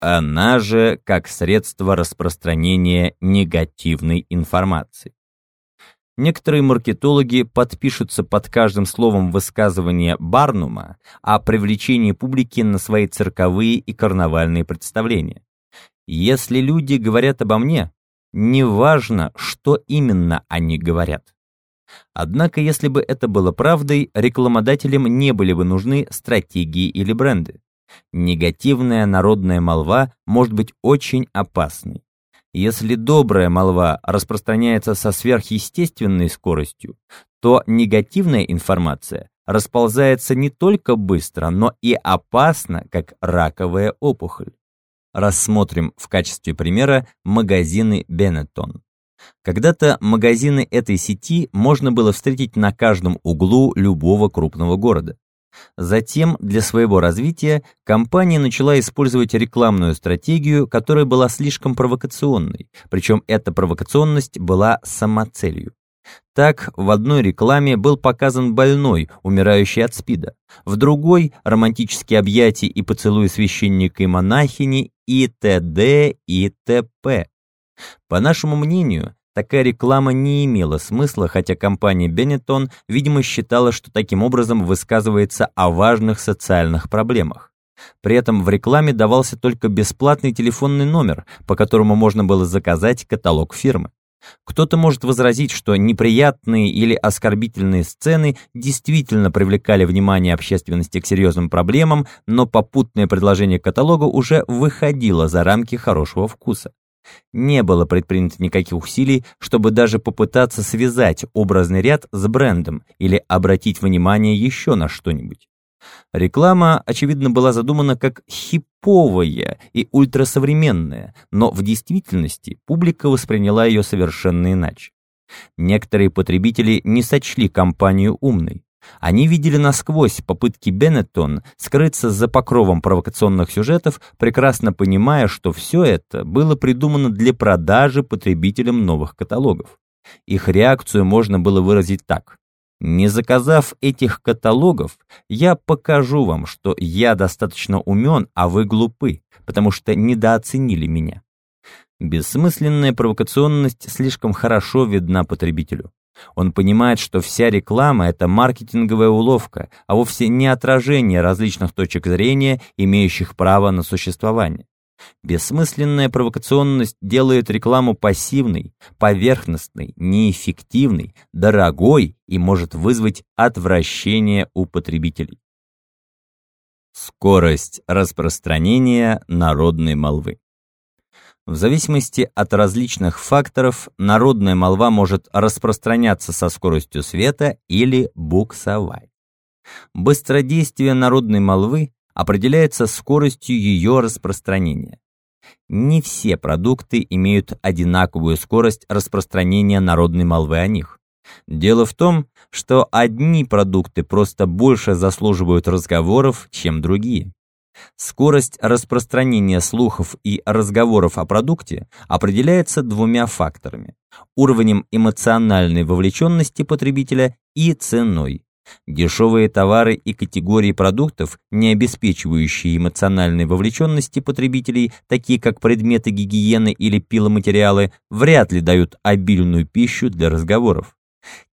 она же как средство распространения негативной информации. Некоторые маркетологи подпишутся под каждым словом высказывания Барнума о привлечении публики на свои цирковые и карнавальные представления. Если люди говорят обо мне, неважно, что именно они говорят. Однако, если бы это было правдой, рекламодателям не были бы нужны стратегии или бренды. Негативная народная молва может быть очень опасной. Если добрая молва распространяется со сверхъестественной скоростью, то негативная информация расползается не только быстро, но и опасно, как раковая опухоль. Рассмотрим в качестве примера магазины Бенетон. Когда-то магазины этой сети можно было встретить на каждом углу любого крупного города. Затем для своего развития компания начала использовать рекламную стратегию, которая была слишком провокационной, причем эта провокационность была самоцелью. Так, в одной рекламе был показан больной, умирающий от СПИДа, в другой – романтические объятия и поцелуи священника и монахини и т.д. и т.п. По нашему мнению, Такая реклама не имела смысла, хотя компания Benetton, видимо, считала, что таким образом высказывается о важных социальных проблемах. При этом в рекламе давался только бесплатный телефонный номер, по которому можно было заказать каталог фирмы. Кто-то может возразить, что неприятные или оскорбительные сцены действительно привлекали внимание общественности к серьезным проблемам, но попутное предложение каталога уже выходило за рамки хорошего вкуса. Не было предпринято никаких усилий, чтобы даже попытаться связать образный ряд с брендом или обратить внимание еще на что-нибудь. Реклама, очевидно, была задумана как хиповая и ультрасовременная, но в действительности публика восприняла ее совершенно иначе. Некоторые потребители не сочли компанию умной. Они видели насквозь попытки Беннеттон скрыться за покровом провокационных сюжетов, прекрасно понимая, что все это было придумано для продажи потребителям новых каталогов. Их реакцию можно было выразить так. Не заказав этих каталогов, я покажу вам, что я достаточно умен, а вы глупы, потому что недооценили меня. Бессмысленная провокационность слишком хорошо видна потребителю. Он понимает, что вся реклама – это маркетинговая уловка, а вовсе не отражение различных точек зрения, имеющих право на существование. Бессмысленная провокационность делает рекламу пассивной, поверхностной, неэффективной, дорогой и может вызвать отвращение у потребителей. Скорость распространения народной молвы в зависимости от различных факторов народная молва может распространяться со скоростью света или буксовать. Быстродействие народной молвы определяется скоростью ее распространения. Не все продукты имеют одинаковую скорость распространения народной молвы о них. Дело в том, что одни продукты просто больше заслуживают разговоров, чем другие. Скорость распространения слухов и разговоров о продукте определяется двумя факторами – уровнем эмоциональной вовлеченности потребителя и ценой. Дешевые товары и категории продуктов, не обеспечивающие эмоциональной вовлеченности потребителей, такие как предметы гигиены или пиломатериалы, вряд ли дают обильную пищу для разговоров.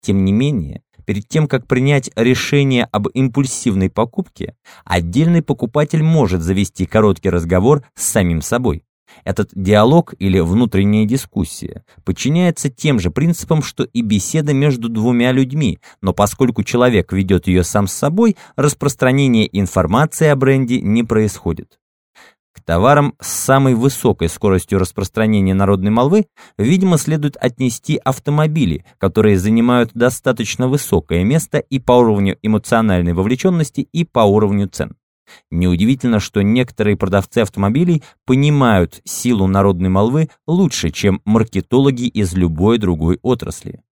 Тем не менее, Перед тем, как принять решение об импульсивной покупке, отдельный покупатель может завести короткий разговор с самим собой. Этот диалог или внутренняя дискуссия подчиняется тем же принципам, что и беседа между двумя людьми, но поскольку человек ведет ее сам с собой, распространение информации о бренде не происходит. К товарам с самой высокой скоростью распространения народной молвы, видимо, следует отнести автомобили, которые занимают достаточно высокое место и по уровню эмоциональной вовлеченности, и по уровню цен. Неудивительно, что некоторые продавцы автомобилей понимают силу народной молвы лучше, чем маркетологи из любой другой отрасли.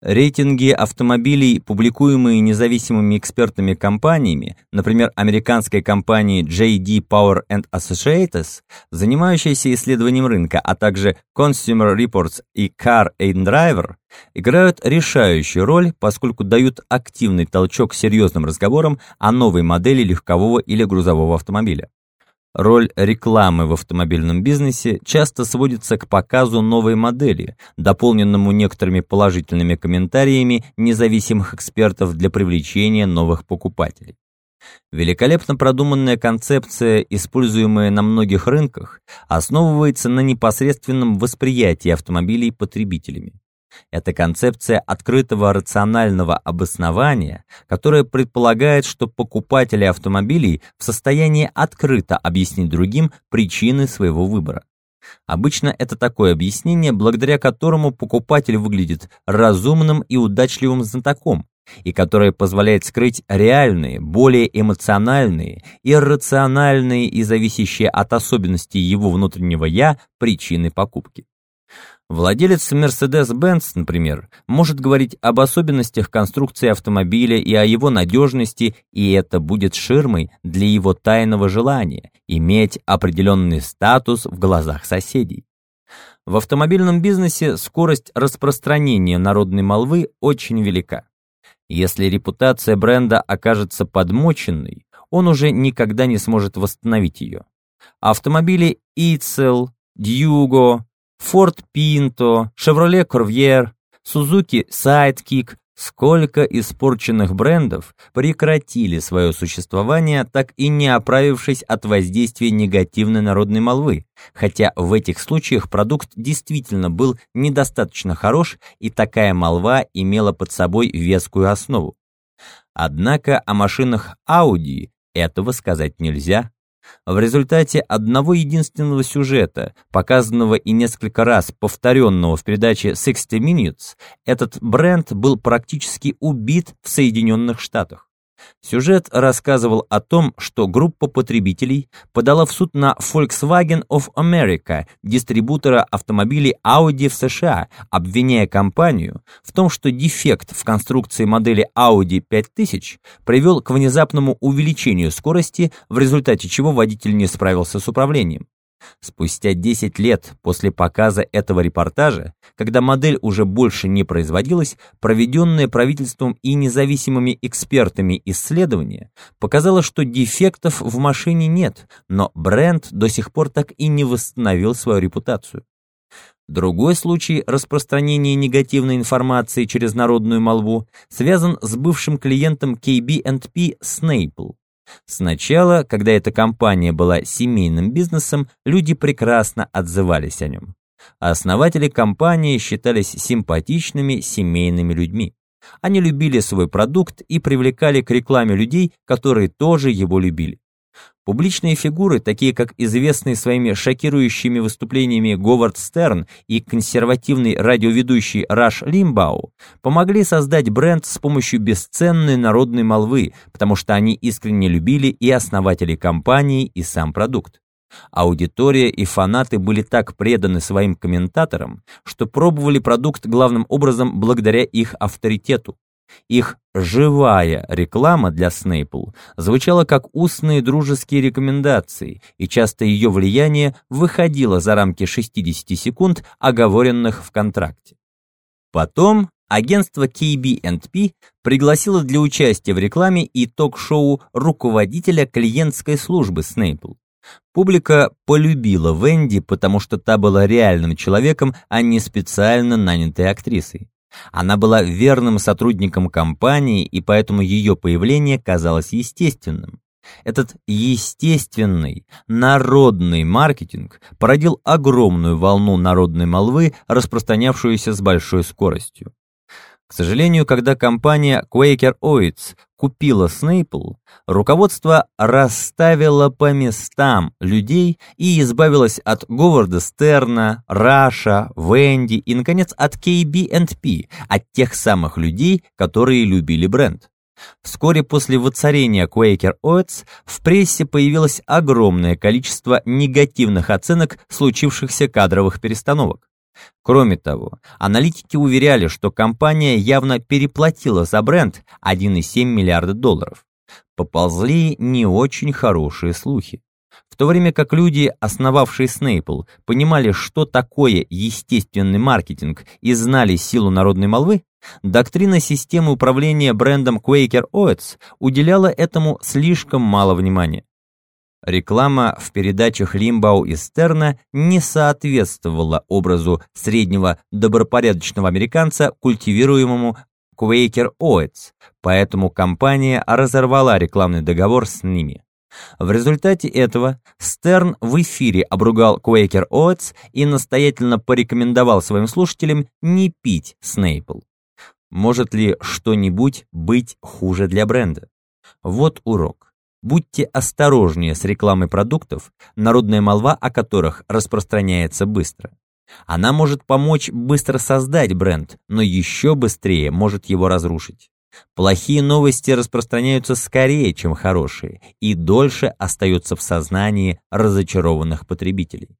Рейтинги автомобилей, публикуемые независимыми экспертными компаниями, например, американской компанией J.D. Power Associates, занимающейся исследованием рынка, а также Consumer Reports и Car and Driver, играют решающую роль, поскольку дают активный толчок серьезным разговорам о новой модели легкового или грузового автомобиля. Роль рекламы в автомобильном бизнесе часто сводится к показу новой модели, дополненному некоторыми положительными комментариями независимых экспертов для привлечения новых покупателей. Великолепно продуманная концепция, используемая на многих рынках, основывается на непосредственном восприятии автомобилей потребителями. Это концепция открытого рационального обоснования, которая предполагает, что покупатели автомобилей в состоянии открыто объяснить другим причины своего выбора. Обычно это такое объяснение, благодаря которому покупатель выглядит разумным и удачливым знатоком, и которое позволяет скрыть реальные, более эмоциональные, иррациональные и зависящие от особенностей его внутреннего «я» причины покупки. Владелец Mercedes-Benz, например, может говорить об особенностях конструкции автомобиля и о его надежности, и это будет ширмой для его тайного желания иметь определенный статус в глазах соседей. В автомобильном бизнесе скорость распространения народной молвы очень велика. Если репутация бренда окажется подмоченной, он уже никогда не сможет восстановить ее. Автомобили Ицел, Дьюго, Ford Pinto, Chevrolet Corvair, Suzuki Sidekick, сколько испорченных брендов прекратили свое существование, так и не оправившись от воздействия негативной народной молвы, хотя в этих случаях продукт действительно был недостаточно хорош, и такая молва имела под собой вескую основу. Однако о машинах Audi этого сказать нельзя. В результате одного единственного сюжета, показанного и несколько раз повторенного в передаче 60 Minutes, этот бренд был практически убит в Соединенных Штатах. Сюжет рассказывал о том, что группа потребителей подала в суд на Volkswagen of America, дистрибутора автомобилей Audi в США, обвиняя компанию в том, что дефект в конструкции модели Audi 5000 привел к внезапному увеличению скорости, в результате чего водитель не справился с управлением. Спустя 10 лет после показа этого репортажа, когда модель уже больше не производилась, проведенное правительством и независимыми экспертами исследование показало, что дефектов в машине нет, но бренд до сих пор так и не восстановил свою репутацию. Другой случай распространения негативной информации через народную молву связан с бывшим клиентом KB&P Snapple. Сначала, когда эта компания была семейным бизнесом, люди прекрасно отзывались о нем. Основатели компании считались симпатичными семейными людьми. Они любили свой продукт и привлекали к рекламе людей, которые тоже его любили. Публичные фигуры, такие как известный своими шокирующими выступлениями Говард Стерн и консервативный радиоведущий Раш Лимбау, помогли создать бренд с помощью бесценной народной молвы, потому что они искренне любили и основатели компании, и сам продукт. Аудитория и фанаты были так преданы своим комментаторам, что пробовали продукт главным образом благодаря их авторитету. Их «живая» реклама для Снейпл звучала как устные дружеские рекомендации, и часто ее влияние выходило за рамки 60 секунд, оговоренных в контракте. Потом агентство KB&P пригласило для участия в рекламе и ток-шоу руководителя клиентской службы Снейпл. Публика полюбила Венди, потому что та была реальным человеком, а не специально нанятой актрисой. Она была верным сотрудником компании, и поэтому ее появление казалось естественным. Этот естественный, народный маркетинг породил огромную волну народной молвы, распространявшуюся с большой скоростью. К сожалению, когда компания Quaker Oats купила Снейпл, руководство расставило по местам людей и избавилось от Говарда Стерна, Раша, Венди и, наконец, от KB&P, от тех самых людей, которые любили бренд. Вскоре после воцарения Quaker Oats в прессе появилось огромное количество негативных оценок случившихся кадровых перестановок. Кроме того, аналитики уверяли, что компания явно переплатила за бренд 1,7 миллиарда долларов. Поползли не очень хорошие слухи. В то время как люди, основавшие Снейпл, понимали, что такое естественный маркетинг и знали силу народной молвы, доктрина системы управления брендом Quaker Oats уделяла этому слишком мало внимания. Реклама в передачах Лимбау и Стерна не соответствовала образу среднего добропорядочного американца, культивируемому Quaker Oats, поэтому компания разорвала рекламный договор с ними. В результате этого Стерн в эфире обругал Quaker Oats и настоятельно порекомендовал своим слушателям не пить Снейпл. Может ли что-нибудь быть хуже для бренда? Вот урок. Будьте осторожнее с рекламой продуктов, народная молва о которых распространяется быстро. Она может помочь быстро создать бренд, но еще быстрее может его разрушить. Плохие новости распространяются скорее, чем хорошие, и дольше остаются в сознании разочарованных потребителей.